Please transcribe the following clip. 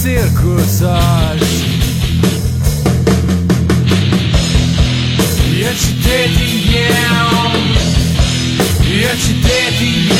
circusos Eu te dediquei Eu te dediquei